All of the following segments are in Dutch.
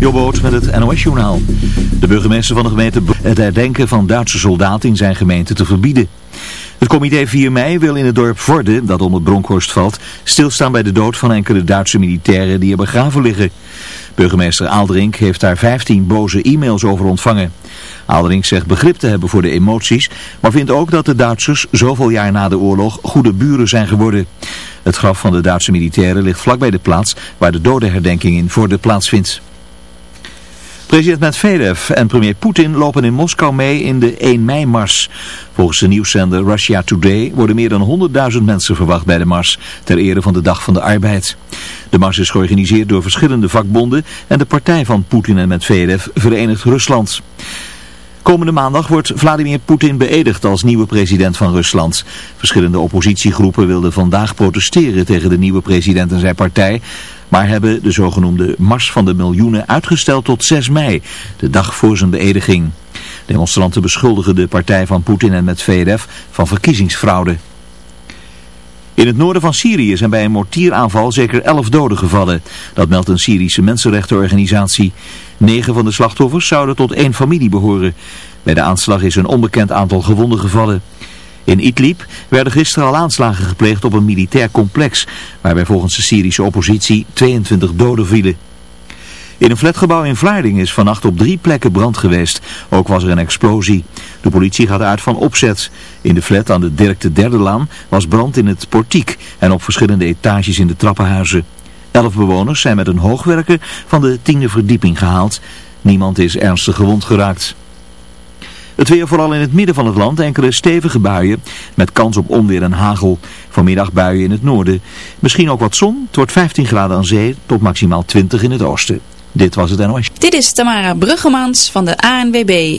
Jobboot met het NOS-journaal. De burgemeester van de gemeente het herdenken van Duitse soldaten in zijn gemeente te verbieden. Het comité 4 mei wil in het dorp Vorden, dat onder Bronkhorst valt, stilstaan bij de dood van enkele Duitse militairen die er begraven liggen. Burgemeester Aalderink heeft daar 15 boze e-mails over ontvangen. Aalderink zegt begrip te hebben voor de emoties, maar vindt ook dat de Duitsers zoveel jaar na de oorlog goede buren zijn geworden. Het graf van de Duitse militairen ligt vlakbij de plaats waar de dodenherdenking in Vorden plaatsvindt. President Medvedev en premier Poetin lopen in Moskou mee in de 1 mei-mars. Volgens de nieuwszender Russia Today worden meer dan 100.000 mensen verwacht bij de mars, ter ere van de Dag van de Arbeid. De mars is georganiseerd door verschillende vakbonden en de partij van Poetin en Medvedev Verenigd Rusland. Komende maandag wordt Vladimir Poetin beëdigd als nieuwe president van Rusland. Verschillende oppositiegroepen wilden vandaag protesteren tegen de nieuwe president en zijn partij maar hebben de zogenoemde Mars van de Miljoenen uitgesteld tot 6 mei, de dag voor zijn beëdiging. Demonstranten beschuldigen de partij van Poetin en met VRF van verkiezingsfraude. In het noorden van Syrië zijn bij een mortieraanval zeker 11 doden gevallen. Dat meldt een Syrische mensenrechtenorganisatie. Negen van de slachtoffers zouden tot één familie behoren. Bij de aanslag is een onbekend aantal gewonden gevallen. In Idlib werden gisteren al aanslagen gepleegd op een militair complex, waarbij volgens de Syrische oppositie 22 doden vielen. In een flatgebouw in Vlaarding is vannacht op drie plekken brand geweest. Ook was er een explosie. De politie gaat uit van opzet. In de flat aan de Dirk de Derde Laan was brand in het portiek en op verschillende etages in de trappenhuizen. Elf bewoners zijn met een hoogwerker van de tiende verdieping gehaald. Niemand is ernstig gewond geraakt. Het weer vooral in het midden van het land, enkele stevige buien met kans op onweer en hagel. Vanmiddag buien in het noorden. Misschien ook wat zon. Het wordt 15 graden aan zee tot maximaal 20 in het oosten. Dit was het NOS. Dit is Tamara Bruggemans van de ANWB.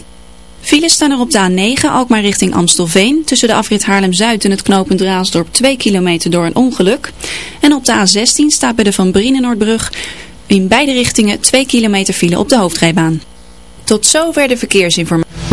Files staan er op de A9, ook maar richting Amstelveen. Tussen de afrit Haarlem-Zuid en het knooppunt Raasdorp 2 kilometer door een ongeluk. En op de A16 staat bij de Van Brienenoordbrug in beide richtingen 2 kilometer file op de hoofdrijbaan. Tot zover de verkeersinformatie.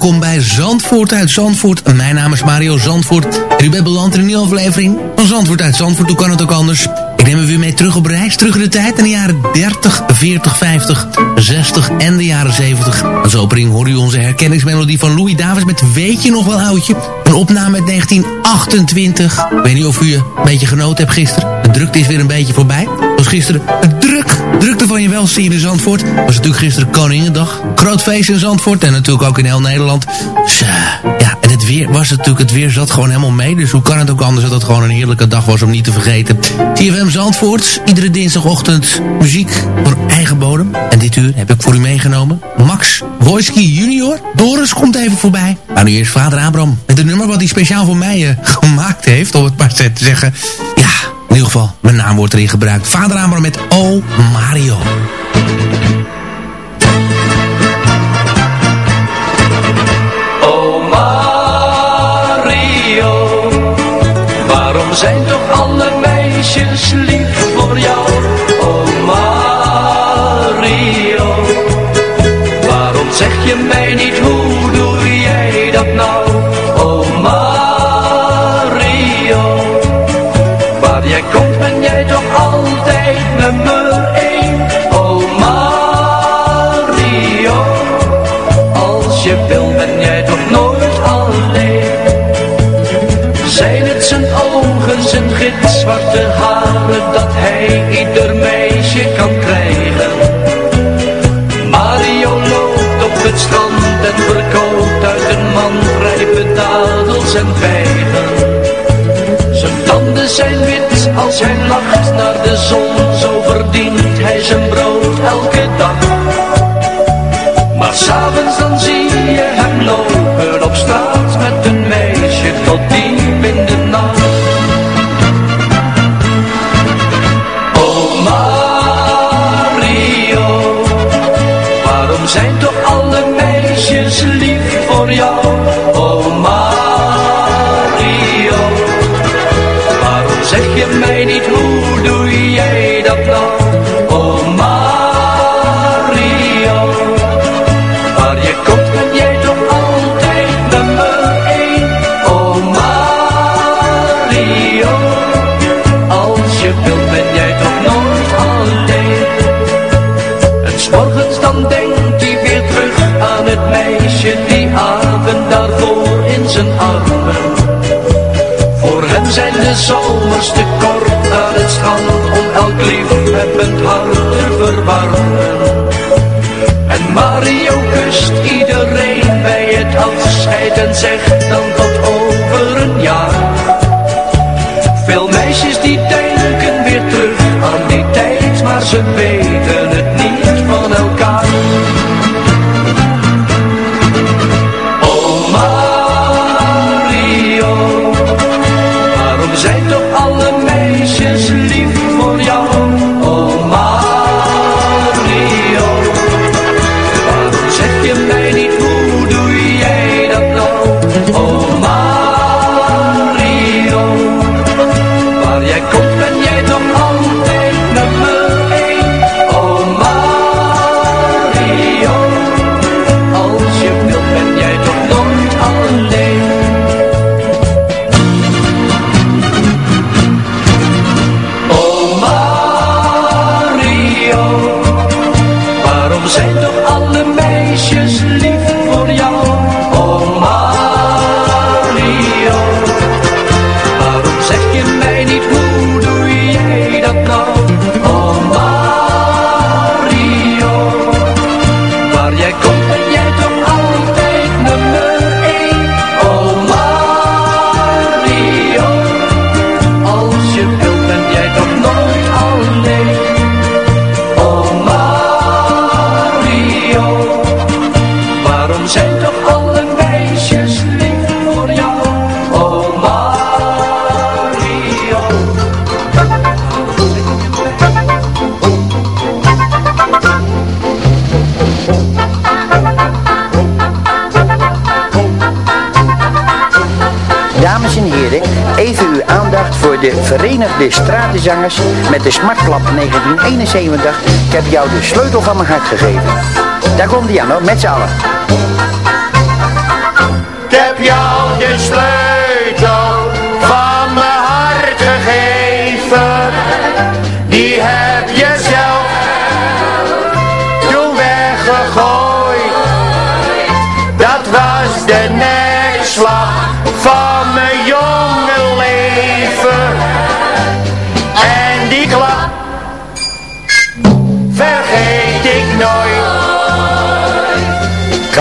Welkom bij Zandvoort uit Zandvoort. Mijn naam is Mario Zandvoort en u bent beland in een nieuwe aflevering van Zandvoort uit Zandvoort. Hoe kan het ook anders? Ik neem u weer mee terug op reis, terug in de tijd in de jaren 30, 40, 50, 60 en de jaren 70. Als opening hoor u onze herkenningsmelodie van Louis Davis met Weet je nog wel oudje? Een opname uit 1928. Ik weet niet of u een beetje genoten hebt gisteren. De drukte is weer een beetje voorbij. Gisteren druk, drukte van je welzijn in Zandvoort. Was natuurlijk gisteren Koningendag. Groot feest in Zandvoort en natuurlijk ook in heel Nederland. Dus, eh, ja, en het weer was natuurlijk, het weer zat gewoon helemaal mee. Dus hoe kan het ook anders dat het gewoon een heerlijke dag was om niet te vergeten. TFM Zandvoort, iedere dinsdagochtend muziek voor eigen bodem. En dit uur heb ik voor u meegenomen Max Wojski junior. Doris komt even voorbij. Maar nu eerst vader Abraham. Met een nummer wat hij speciaal voor mij eh, gemaakt heeft, om het maar te zeggen. Ja, in ieder geval, mijn naam wordt erin gebruikt. Vader Abraham met O Mario. Oh Mario, waarom zijn toch alle meisjes lief voor jou? Oh Mario, waarom zeg je mij het zijn ogen, zijn gitzwarte haren Dat hij ieder meisje kan krijgen. Mario loopt op het strand en verkoopt uit een man Rijpe dadels en vijgen. Zijn tanden zijn wit als hij lacht naar de zon Zo verdient hij zijn brood elke dag. Maar s'avonds dan zie je hem lopen op straat met een meisje tot diep de zomers te kort aan het strand om elk liefhebbend hart te verwarmen. En Mario kust iedereen bij het afscheid en zegt dan tot over een jaar. Veel meisjes die denken weer terug aan die tijd, maar ze weten Met de Smartklap 1971. Ik heb jou de sleutel van mijn hart gegeven. Daar komt die aan hoor, met z'n allen. Ik heb jou de sleutel van mijn hart gegeven. Die heb je zelf toen weggegooid. Dat was de nekslag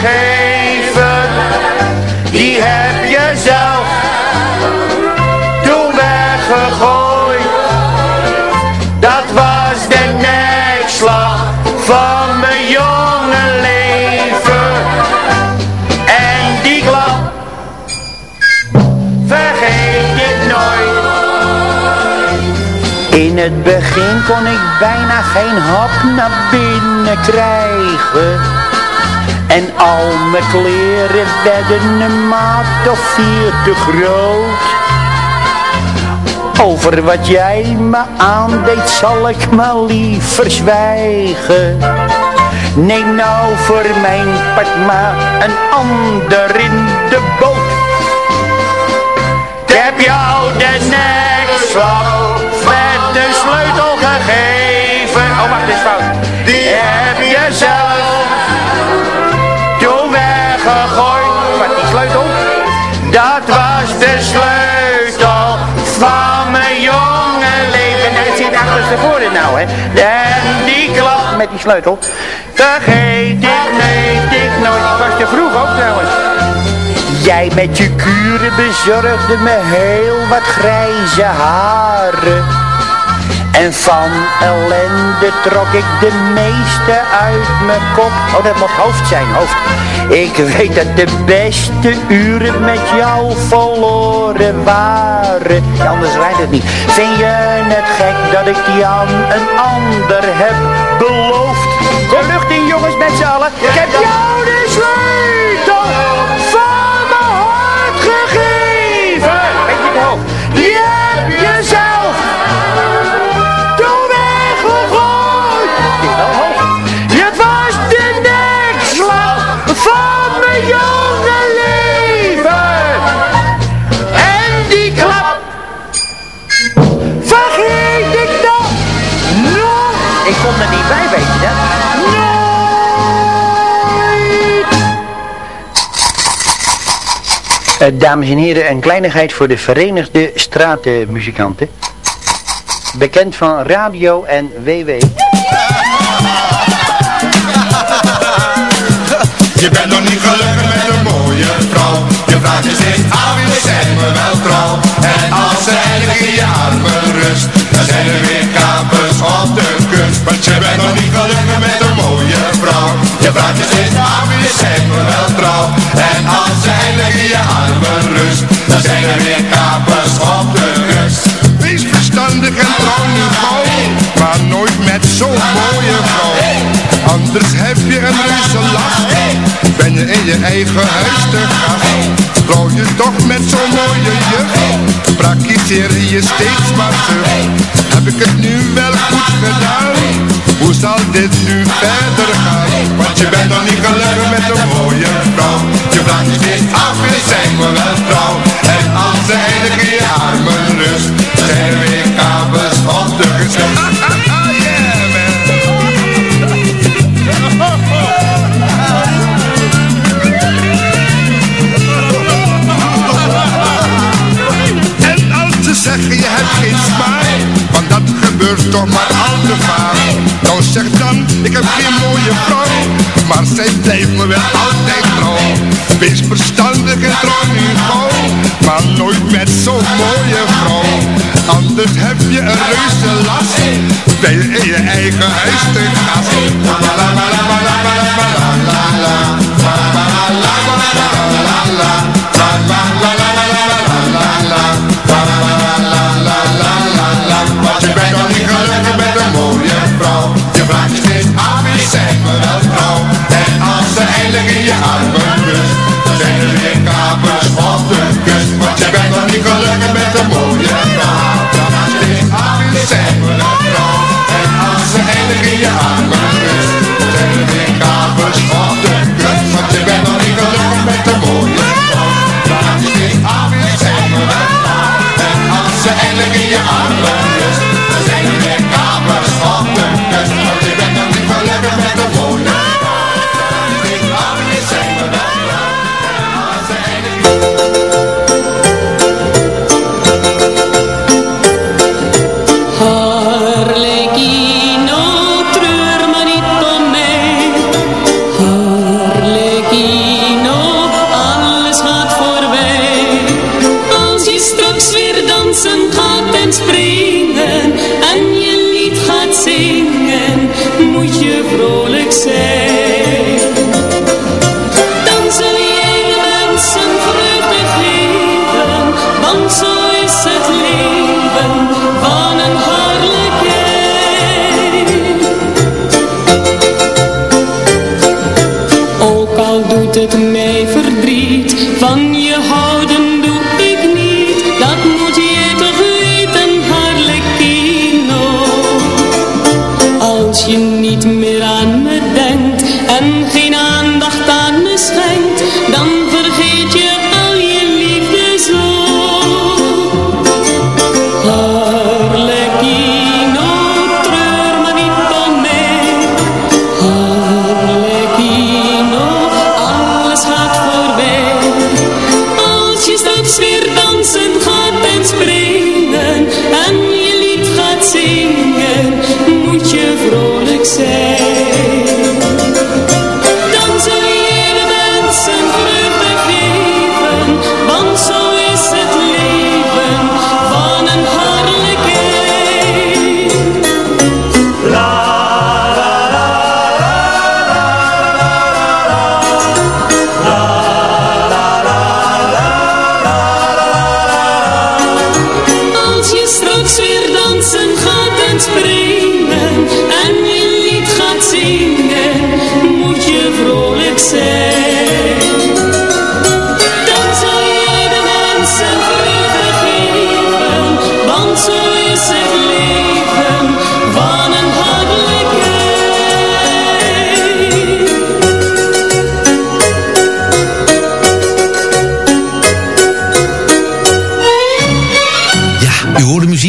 gegeven. Die heb je zelf toen weggegooid. Dat was de nekslag van mijn jonge leven. En die klap vergeet ik nooit. In het begin kon ik bijna geen hap naar binnen krijgen. En al mijn kleren werden een maat of vier te groot. Over wat jij me aandeed zal ik maar liever zwijgen. Neem nou voor mijn part maar een ander in de boot. Ik heb jou de nekslag met de sleutel gegeven. Oh, wacht, dit is fout. Die heb je zelf sleutel? Dat was de sleutel van mijn jonge leven. En het zit achterstevoren nou, hè. En die die klap met die sleutel. Vergeet ik, weet ik nooit. Ik was te vroeg ook trouwens. Jij met je kuren bezorgde me heel wat grijze haren. En van ellende trok ik de meeste uit mijn kop. Oh, dat moet hoofd zijn, hoofd. Ik weet dat de beste uren met jou verloren waren. Ja, anders rijdt het niet. Vind je het gek dat ik aan een ander heb beloofd? Kom lucht in jongens met z'n allen. Ik heb jou dames en heren, een kleinigheid voor de Verenigde Stratenmuzikanten. Bekend van radio en WW. Je bent nog niet gelukkig mooie vrouw Je vraagt je af, je zijn me wel trouw? En als ze in je armen rust Dan zijn er weer kapers op de kust. Want je bent nog niet gelukkig met een mooie vrouw. Je vraagt je steeds af, je zijn me wel trouw? En als ze in je armen rust Dan zijn er weer kapers op de kust. Wees verstandig en trouw niet gauw Maar nooit met zo'n mooie vrouw Anders heb je een reuze last. Ben je in je eigen huis te gast? Trouw je toch met zo'n mooie juf Praktiseer je steeds maar terug. Heb ik het nu wel goed gedaan? Hoe zal dit nu verder gaan? Want je bent nog niet gelukkig met een mooie vrouw. Je vraagt je steeds af, is zijn we wel trouw? En als ze eindelijk in je armen rust zijn er weer je hebt geen smaak Want dat gebeurt toch maar al te vaak. Nou zeg dan, ik heb geen mooie vrouw Maar zij blijft me wel altijd trouw. Wees verstandig en trouw nu gauw Maar nooit met zo'n mooie vrouw. Anders heb je een reuze last Ben je in je eigen huis te gast Want eindelijk in je armen rust zijn de Want je bent nog niet gelukkig met een mooie vrouw Je af, is zij me wel trouw En als ze eindelijk in je armen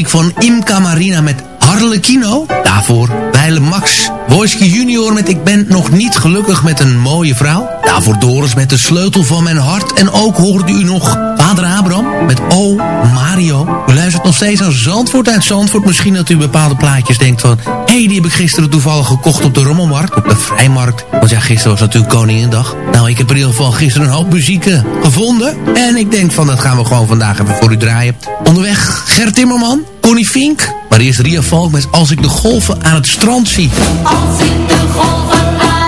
van Imka Marina met Harlequino. Daarvoor Weile Max. Wojski Junior met Ik ben nog niet gelukkig met een mooie vrouw. Daarvoor Doris met de sleutel van mijn hart. En ook hoorde u nog Vader Abram met O Mario nog steeds aan Zandvoort uit Zandvoort. Misschien dat u bepaalde plaatjes denkt van... hé, hey, die heb ik gisteren toevallig gekocht op de Rommelmarkt, op de Vrijmarkt. Want ja, gisteren was natuurlijk koningendag. Nou, ik heb in ieder geval gisteren een hoop muziek eh, gevonden. En ik denk van, dat gaan we gewoon vandaag even voor u draaien. Onderweg Gert Timmerman, Connie Fink. Maar eerst Ria Valk met Als ik de golven aan het strand zie. Als ik de golven aan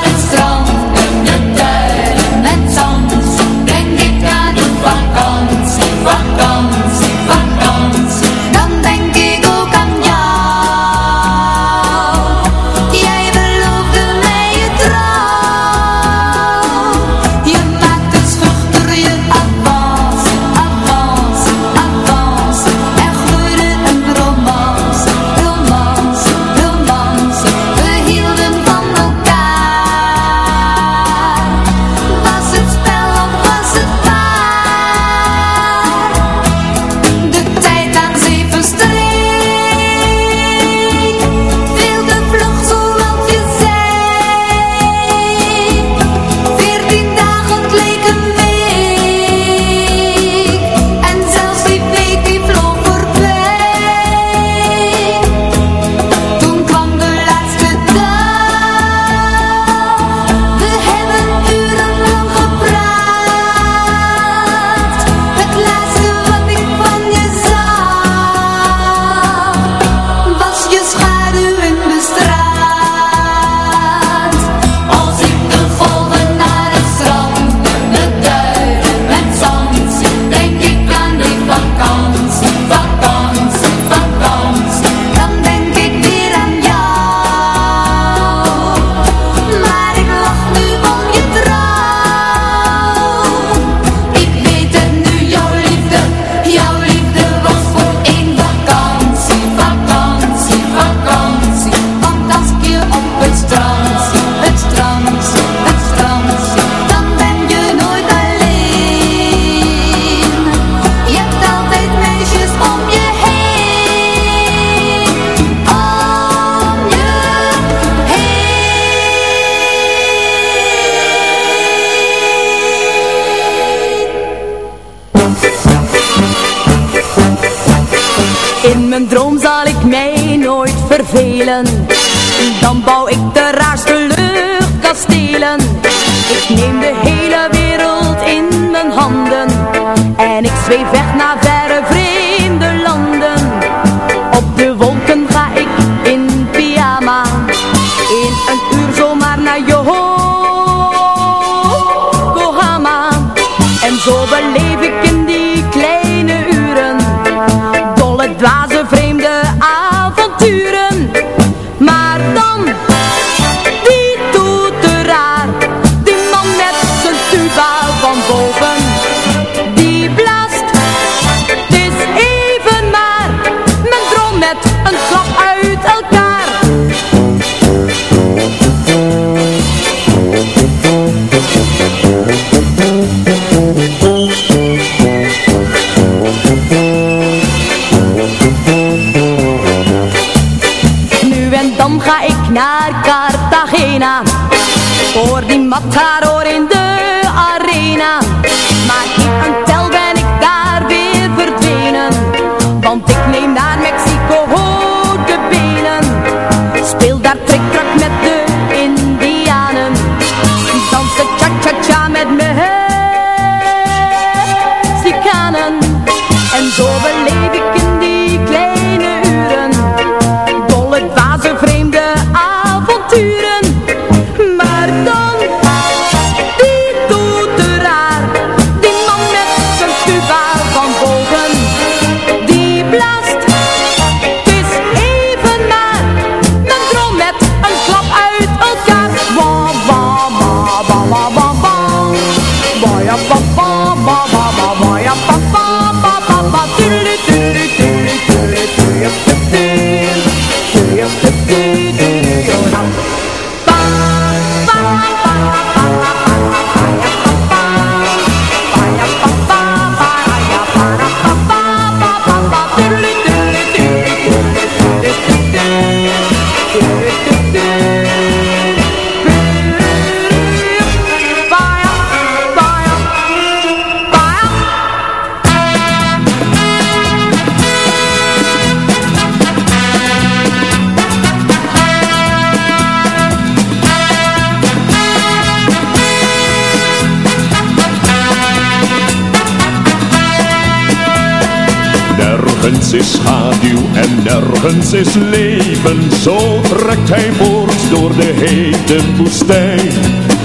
Is schaduw en nergens is leven. Zo trekt hij voort door de hete woestijn.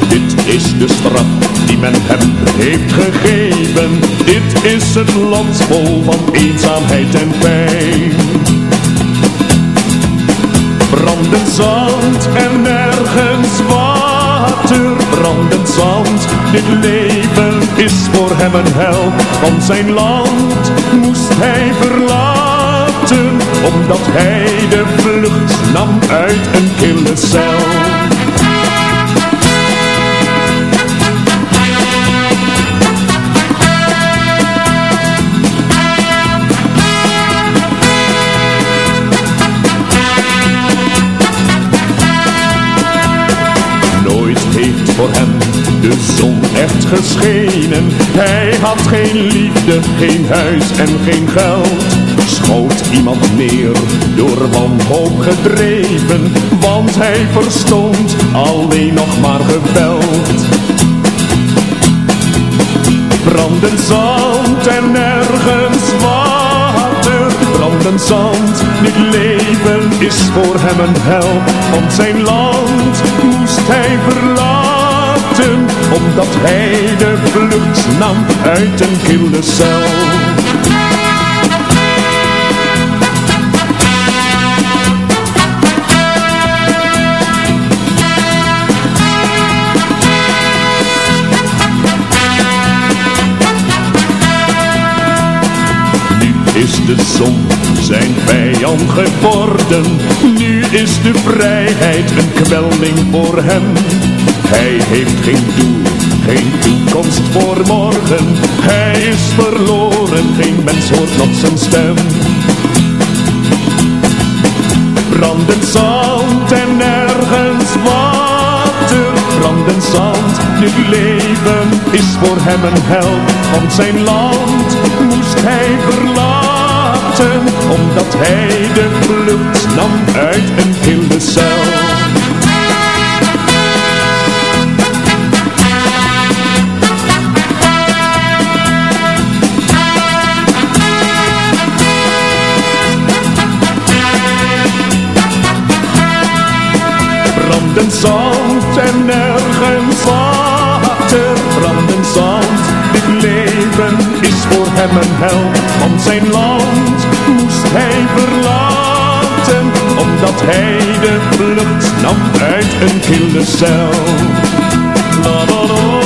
Dit is de straf die men hem heeft gegeven. Dit is het land vol van eenzaamheid en pijn. Brandend zand en nergens water, brandend zand. Dit leven is voor hem een hel, want zijn land moest hij verlaten, omdat hij de vlucht nam uit een kille cel. De zon echt geschenen. Hij had geen liefde, geen huis en geen geld. Schoot iemand neer, door wanhoop gedreven. Want hij verstond alleen nog maar geweld. Brandend zand en nergens water. Brandend zand, dit leven is voor hem een hel. Want zijn land moest hij verlaten. Omdat hij de vlucht nam uit een kille cel. Nu is de zon zijn vijand geworden. Nu is de vrijheid een kwelling voor hem. Hij heeft geen doel, geen toekomst voor morgen. Hij is verloren, geen mens hoort nog zijn stem. Brandend zand en nergens water. Brandend zand, dit leven is voor hem een hel. Want zijn land moest hij verlaten. Omdat hij de vlucht nam uit een kille cel. Brandend zand en nergens water. Brandend zand, dit leven is voor hem een hel. Want zijn land moest hij verlaten. Omdat hij de vlucht nam uit een kille cel. La, la, la.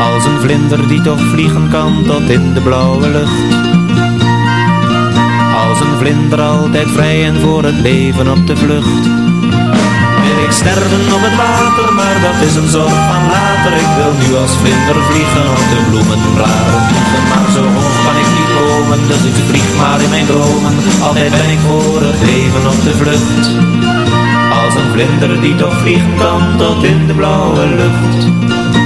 Als een vlinder die toch vliegen kan tot in de blauwe lucht. Als een vlinder altijd vrij en voor het leven op de vlucht. Wil ik sterven op het water, maar dat is een zorg van later. Ik wil nu als vlinder vliegen op de bloemenbladen vliegen Maar zo hoog kan ik niet komen, dus ik vlieg maar in mijn dromen. Altijd ben ik voor het leven op de vlucht. Als een vlinder die toch vliegen kan tot in de blauwe lucht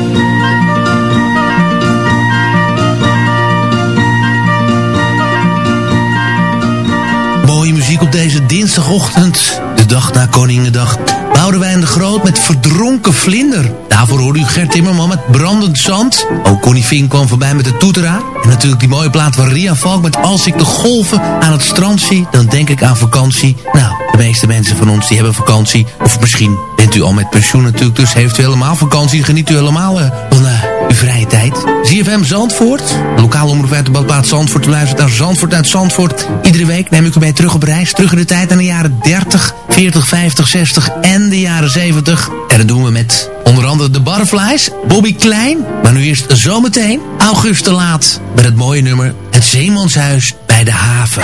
Op deze dinsdagochtend, de dag na Koningendag. Boudewijn de Groot met Verdronken Vlinder. Daarvoor hoorde u Gert Timmerman met Brandend Zand. Ook Connie Vink kwam voorbij met de toeteraar. En natuurlijk die mooie plaat van Ria Valk met Als ik de golven aan het strand zie, dan denk ik aan vakantie. Nou, de meeste mensen van ons die hebben vakantie. Of misschien bent u al met pensioen natuurlijk, dus heeft u helemaal vakantie. Geniet u helemaal eh, van eh, uw vrije tijd. ZFM Zandvoort, lokaal omroep uit de badplaats Zandvoort. U luistert naar Zandvoort uit Zandvoort. Iedere week neem ik u mee terug op reis, terug in de tijd aan de jaren 30, 40, 50, 60 en de jaren 70. En dat doen we met onder andere de Butterflies, Bobby Klein. Maar nu eerst zometeen August de Laat met het mooie nummer Het Zeemanshuis bij de haven.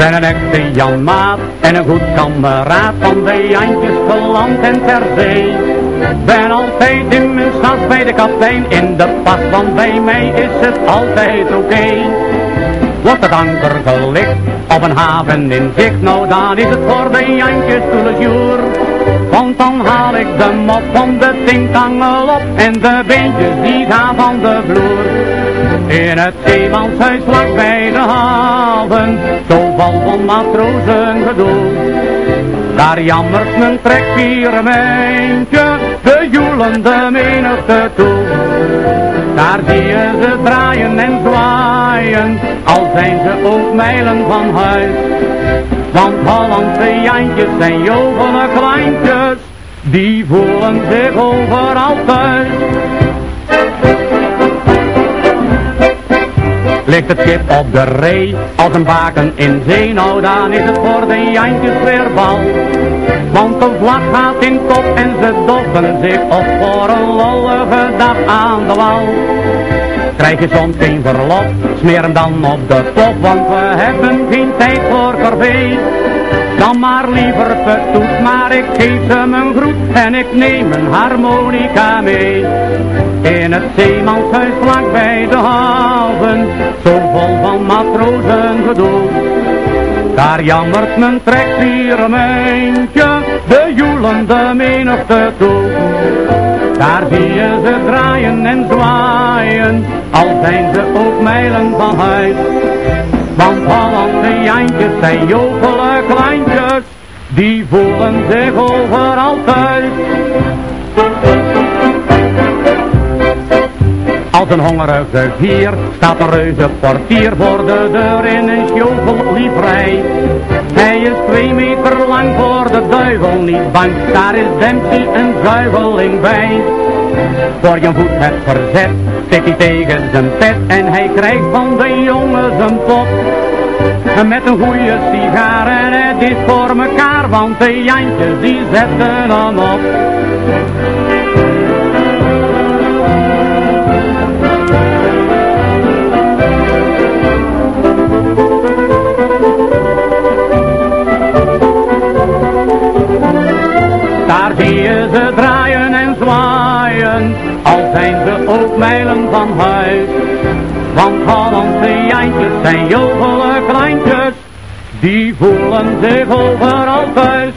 Ben een echte Jan Maat en een goed kameraad van de Jantjes per land en ter zee. Ben altijd in mijn stad bij de kapitein in de pas, want bij mij is het altijd oké. Wordt het anker gelicht op een haven in zicht, nou dan is het voor de Jantjes jour. Want dan haal ik de mop van de tinkangel op en de beentjes die gaan van de vloer. In het zeemanshuis vlak bij de haven, zo val van matrozen gedoe. Daar jammert mijn trekpiermeintje, de joelende menigte toe. Daar zie je ze draaien en zwaaien, al zijn ze ook mijlen van huis. Want Hollandse Jantjes zijn jovele kleintjes, die voelen zich overal thuis. Ligt het schip op de ree, als een baken in zee, nou dan is het voor de Jantjes weer bal. Want de vlag gaat in kop en ze doffen zich op voor een lollige dag aan de wal. Krijg je soms geen verlof, smeer hem dan op de top, want we hebben geen tijd voor corvée. Dan maar liever vertoet, maar ik geef ze mijn groet en ik neem een harmonica mee. In het zeemanshuis vlak bij de haven, zo vol van matrozen gedoe. Daar jammert mijn trekviermentje, de joelende menigte toe. Daar zie je ze draaien en zwaaien, al zijn ze ook mijlen van huis. Want Hollandse Jantjes zijn jovele kleintjes, die voelen zich overal thuis. Als een hongerige gier staat een reuze portier voor de deur in een sjovel livrei. Hij is twee meter lang voor de duivel niet bang, daar is Dempsey een zuiveling bij. Voor je voet het verzet, zit hij tegen zijn pet en hij krijgt van de jongen zijn pot. Met een goede sigaar en het is voor mekaar, want de Jantjes die zetten hem op. kleintjes zijn volle kleintjes. Die voelen zich overal thuis.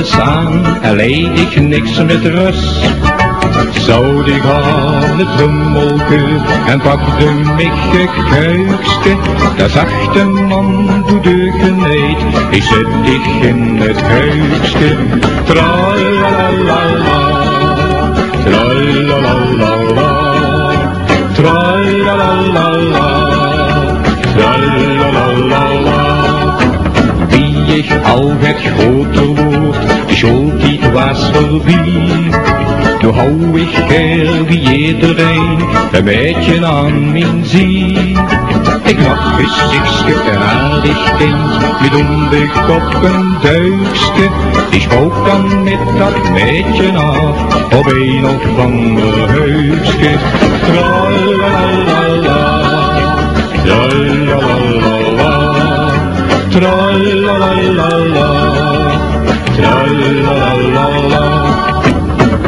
Alles aan en leed ik niks met rust. Zou ik aan het rummelke en pakte een kuikske. Daar zag de man doe de geneed, ik zet dich in het huikske. Tralalala, tralalala. Tralalala, tralalala. Wie ik al het grote woord, de schooltijd was voorbij. Toen hou ik iedereen een beetje aan mijn zie. Ik mag gezichtje een aardig kind, met de kop een duikske. Die spook dan met dat meisje af, op een of ander huisje. Tralalala, tralalala.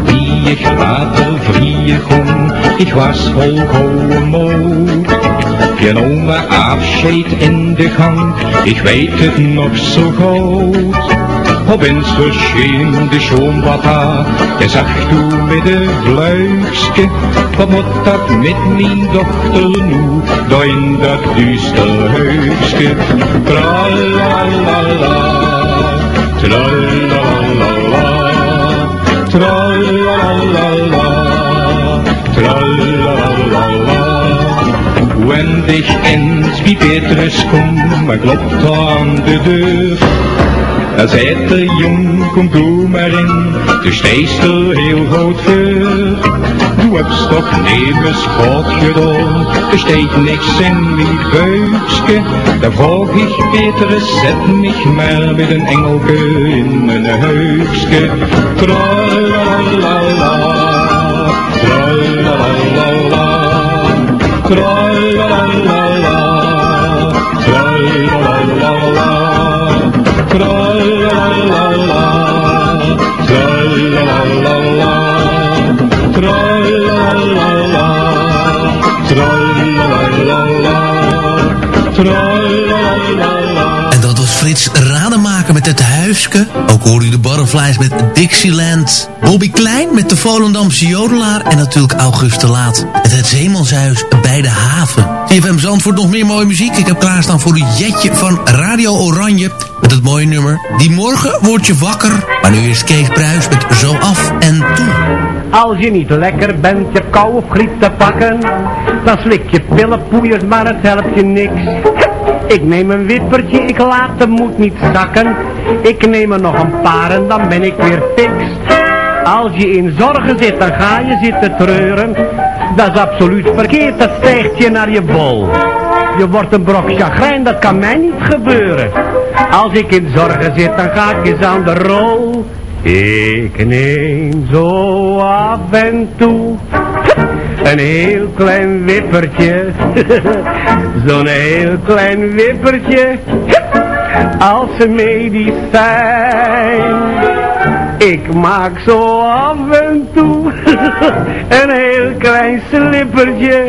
Wie ik later vliegen kon, ik was vol gouden moed. Je nam me afscheid in de gang, ik weet het nog zo goed. Opeens verscheen de schoonpapa, en zag toen met een vluigske. Wat moet dat met mijn dochter nu, daar in dat duister huisje. Tralalala. Wenn dich ins wie Petrus kom, maar klopt aan de deur. Dan zei de jong, kom doe maar in, de steestel heel goed voor. Nevens God gedaan, er steekt niks in mijn buikske. Dan vroeg ik Petrus, zet mich maar met een engelke in mijn huikske. Tralalala, tralalala, tralalala, tralalala, tralalala, tralalala, En dat was Frits Rademaker met het huisje. Ook hoorde u de Butterflies met Dixieland. Bobby Klein met de Volendamse Jodelaar. En natuurlijk August de Laat met het Zeemanshuis bij de haven. CFM Zandvoort nog meer mooie muziek. Ik heb klaarstaan voor u Jetje van Radio Oranje. Met het mooie nummer. Die morgen word je wakker. Maar nu is Kees Pruis met Zo af en toe. Als je niet lekker bent, je kou of griep te pakken, dan slik je pillenpoeiers, maar het helpt je niks. Ik neem een wippertje, ik laat de moed niet zakken. Ik neem er nog een paar en dan ben ik weer fix. Als je in zorgen zit, dan ga je zitten treuren. Dat is absoluut verkeerd, dat stijgt je naar je bol. Je wordt een brok chagrijn, dat kan mij niet gebeuren. Als ik in zorgen zit, dan ga ik eens aan de rol. Ik neem zo af en toe een heel klein wippertje, zo'n heel klein wippertje, als een medicijn. Ik maak zo af en toe een heel klein slippertje,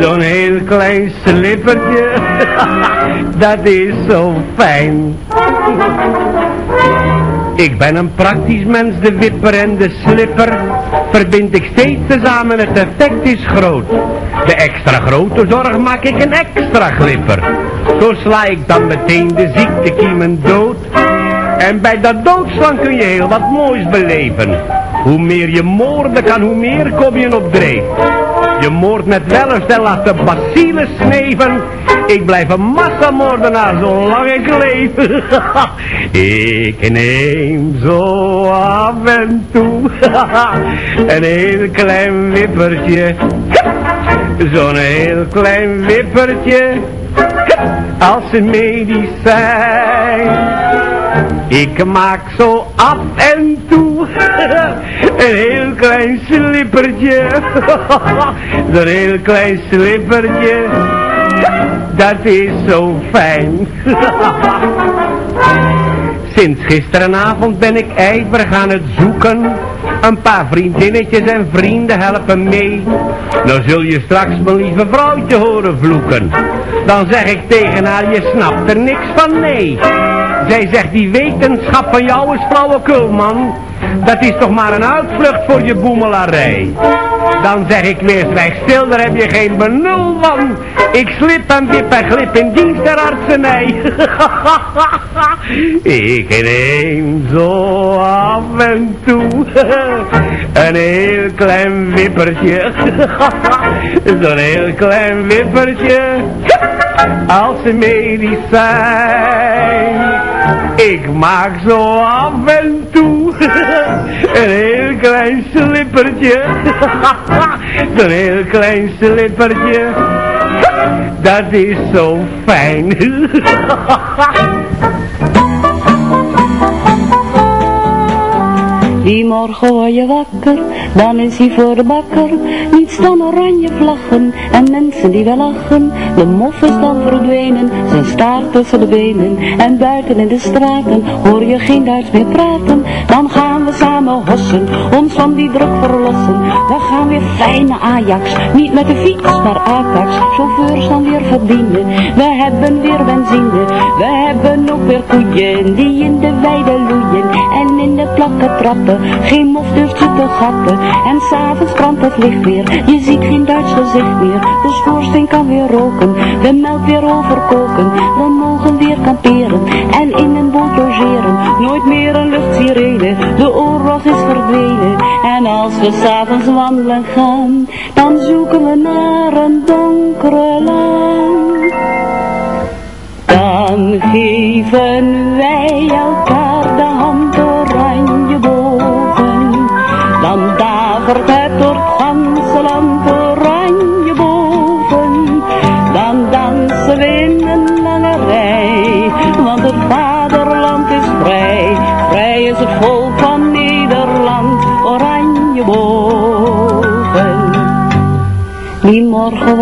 zo'n heel klein slippertje, dat is zo fijn. Ik ben een praktisch mens, de wipper en de slipper verbind ik steeds tezamen, het effect is groot. De extra grote zorg maak ik een extra glipper. Zo sla ik dan meteen de ziektekiemen dood. En bij dat doodslaan kun je heel wat moois beleven. Hoe meer je moorden kan, hoe meer kom je op dreef. Je moord met wellust en laat de sneven. Ik blijf een massamoordenaar zolang ik leef. ik neem zo af en toe een heel klein wippertje. Zo'n heel klein wippertje als een medicijn. Ik maak zo af en toe een heel klein slippertje. Zo'n heel klein slippertje, dat is zo fijn. Sinds gisterenavond ben ik ijverig aan het zoeken. Een paar vriendinnetjes en vrienden helpen mee. Nou zul je straks mijn lieve vrouwtje horen vloeken. Dan zeg ik tegen haar, je snapt er niks van, nee. Zij zegt, die wetenschap van jou is flauwekul, man. Dat is toch maar een uitvlucht voor je boemelarij. Dan zeg ik weer, zwijg stil, daar heb je geen benul van. Ik slip en wip en glip in dienst der artsenij. ik neem zo af en toe een heel klein wippertje. Zo'n heel klein wippertje als een medicijn. Ik maak zo af en toe een heel klein slippertje. Zo'n heel klein slippertje. Dat is zo fijn. Die morgen word je wakker, dan is hij voor de bakker. Niets dan oranje vlaggen en mensen die wel lachen. De mof is dan verdwenen, zijn staart tussen de benen. En buiten in de straten hoor je geen Duits meer praten. Dan gaan we samen hossen, ons van die druk verlossen. We gaan weer fijne Ajax, niet met de fiets, maar Ajax. Chauffeurs dan weer verdienen, we hebben weer benzine. We hebben ook weer koeien die in de weide loeien. En in de plakken trappen, geen mof durft je te gappen. En s'avonds brandt het licht weer, je ziet geen Duits gezicht meer. De schoorsteen kan weer roken, de melk weer overkoken. We mogen weer kamperen en in een boot logeren. Nooit meer een luchtsirene, de oorlog is verdwenen. En als we s'avonds wandelen gaan, dan zoeken we naar een donkere land. Dan geven wij elkaar Die morgen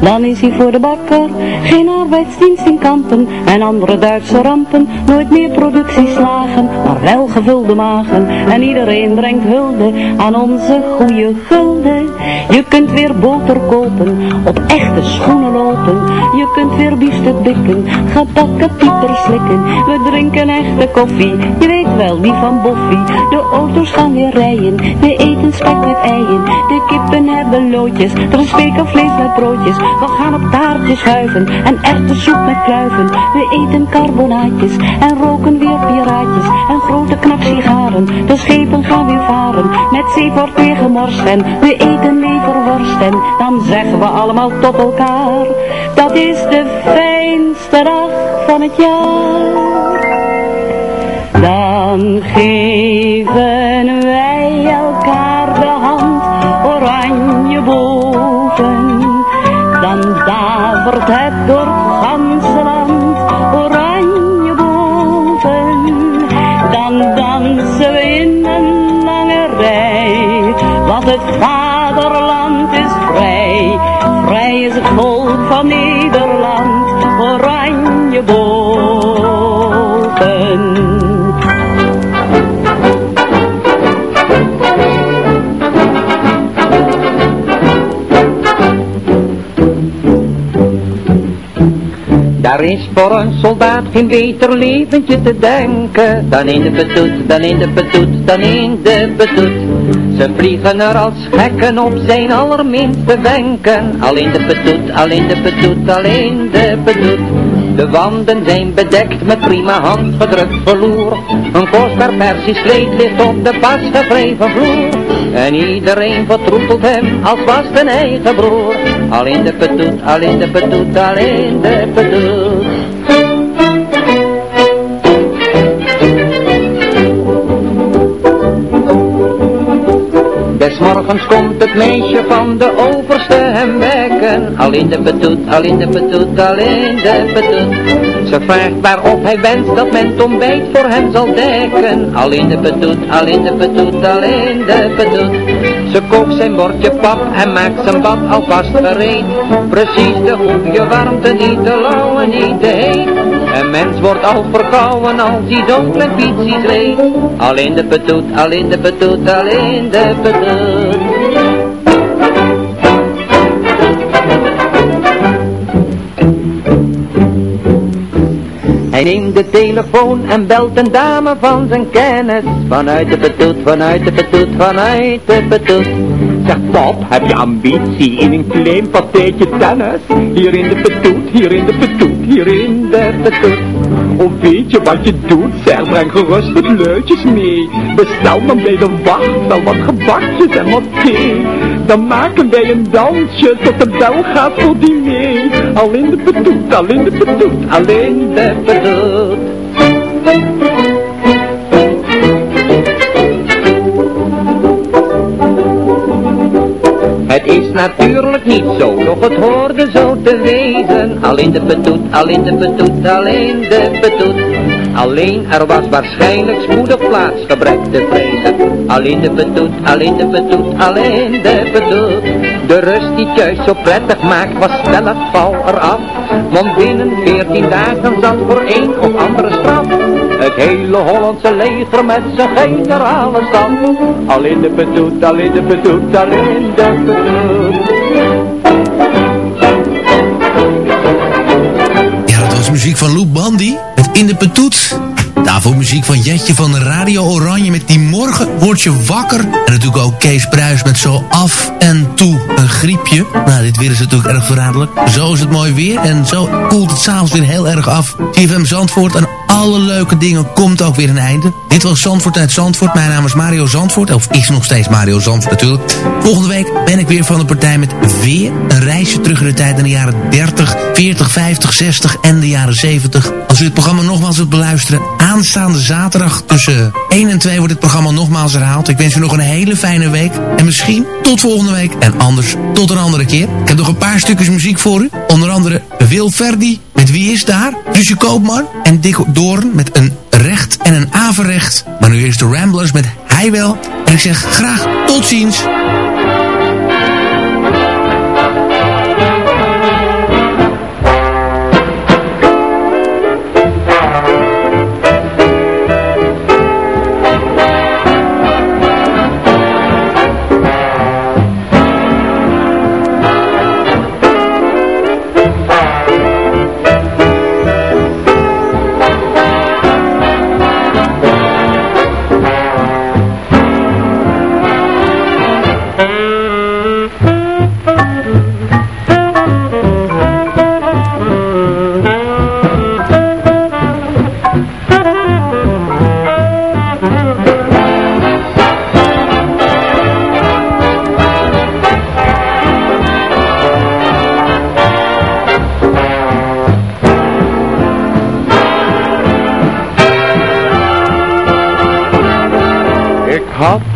dan is hij voor de bakker. Geen arbeidsdienst in kampen en andere Duitse rampen. Nooit meer productieslagen, maar wel gevulde magen. En iedereen brengt hulde aan onze goede gulden. Je kunt weer boter kopen, op echte schoenen lopen. Je kunt weer biefstuk bikken, gebakken pieper slikken. We drinken echte koffie, je weet wel, die van Boffie. De auto's gaan weer rijden, we eten spek met eieren. De kippen hebben loodjes, er is met broodjes. We gaan op taartjes schuiven en erwtensoep met kluiven. We eten carbonaatjes en roken weer piraatjes. En grote knapsigaren, de schepen gaan weer varen. Met zee wordt weer gemorst en we eten leverworst. En dan zeggen we allemaal tot elkaar, dat is de fijnste dag van het jaar. Dan geven wij elkaar de hand, oranje boven. Davert het door het ganse land, oranje boven. Dan dansen we in een lange rij, want het vaderland is vrij. Vrij is het volk van Nederland, is voor een soldaat geen beter leventje te denken Dan in de betoet, dan in de betoet, dan in de betoet Ze vliegen er als gekken op zijn allerminste wenken Al in de betoet, al in de betoet, al in de betoet de wanden zijn bedekt met prima handgedrukt verloer. Een kostbaar persisch kleed ligt op de pas gevreven vloer. En iedereen vertroetelt hem als was zijn eigen broer. In de petoet, al in de petoet, al in de petoet. Des morgens komt het meisje van de overste hem wekken. Al in de petoet, al in de petoet, al in de petoet. Ze vraagt waarop hij wenst dat men het voor hem zal dekken. Al in de petoet, al in de petoet, al in de petoet. Ze kookt zijn bordje pap en maakt zijn bad alvast gereed. Precies de goede warmte, niet te lauw en niet te heet. Een mens wordt al verkouden als hij zo'n klein fietsje reed. Al in de petoet, al in de petoet, al in de petoet. Hij neemt de telefoon en belt een dame van zijn kennis. Vanuit de petoet, vanuit de petoet, vanuit de petoet. Zeg Bob, heb je ambitie in een klein partijtje tennis? Hier in de petoet, hier in de petoet, hier in de petoet. Of weet je wat je doet? Zeg, breng gerust wat luidjes mee. Bestel dan bij de wacht wel wat gebakjes en wat thee. Dan maken wij een dansje tot de bel gaat voor diner. Al in de petoet, al in de petoet, al in de petoet. Is natuurlijk niet zo, doch het hoorde zo te wezen. Al in de petoet, al in de petoet, al in de petoet. Alleen er was waarschijnlijk spoedig plaats gebrek te vrezen. Al in de petoet, al in de petoet, al in de petoet. De rust die thuis zo prettig maakt was stellig val eraf. Want binnen veertien dagen zat voor een of andere. Hele Hollandse leger met zijn generale stand. Al in de petoet, al in de petoet, al in de petoet. Ja, dat was muziek van Lou Bandy met In de Petoet. Daarvoor muziek van Jetje van Radio Oranje met Die Morgen Word Je Wakker. En natuurlijk ook Kees Pruis met Zo Af en Toe een Griepje. Nou, dit weer is natuurlijk erg verraderlijk. Zo is het mooi weer en zo koelt het s'avonds weer heel erg af. TFM Zandvoort en alle leuke dingen komt ook weer een einde. Dit was Zandvoort uit Zandvoort. Mijn naam is Mario Zandvoort. Of is nog steeds Mario Zandvoort natuurlijk. Volgende week ben ik weer van de partij met weer een reisje terug in de tijd in de jaren 30, 40, 50, 60 en de jaren 70. Als u het programma nogmaals wilt beluisteren, aanstaande zaterdag tussen 1 en 2 wordt het programma nogmaals herhaald. Ik wens u nog een hele fijne week. En misschien tot volgende week. En anders tot een andere keer. Ik heb nog een paar stukjes muziek voor u. Onder andere Wil Verdi met Wie is daar? Lucie Koopman en Dick Met een recht en een averecht. Maar nu eerst de Ramblers met Hij wel. En ik zeg graag tot ziens.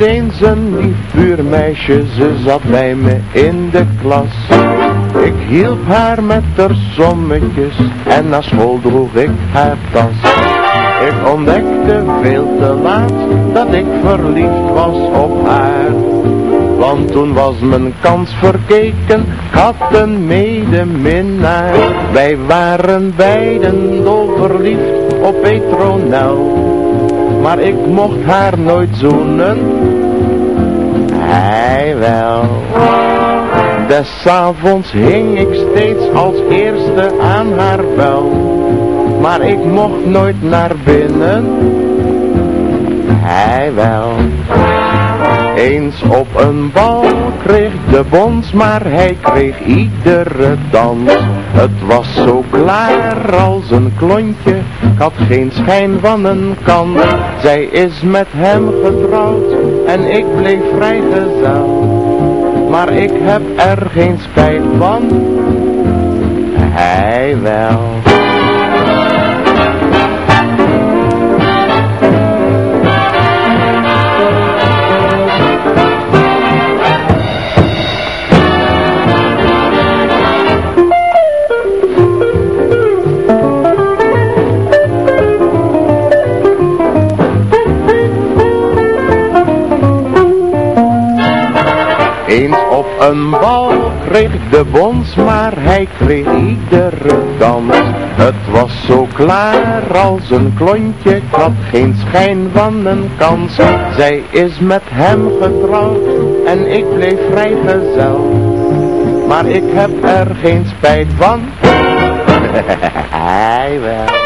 Eens een lief buurmeisje, ze zat bij me in de klas. Ik hielp haar met haar sommetjes en na school droeg ik haar tas. Ik ontdekte veel te laat dat ik verliefd was op haar. Want toen was mijn kans verkeken, ik had een medeminnaar. Wij waren beiden dolverliefd op Petronel. Maar ik mocht haar nooit zoenen, hij wel. Des avonds hing ik steeds als eerste aan haar bel. Maar ik mocht nooit naar binnen, hij wel. Eens op een bal kreeg de bons, maar hij kreeg iedere dans. Het was zo klaar als een klontje, had geen schijn van een kans. Zij is met hem getrouwd en ik bleef vrijgezel. Maar ik heb er geen spijt van, hij wel. Een bal kreeg de bons, maar hij kreeg iedere dans. Het was zo klaar als een klontje, ik had geen schijn van een kans. Zij is met hem getrouwd en ik bleef vrijgezel. Maar ik heb er geen spijt van. Hij wel.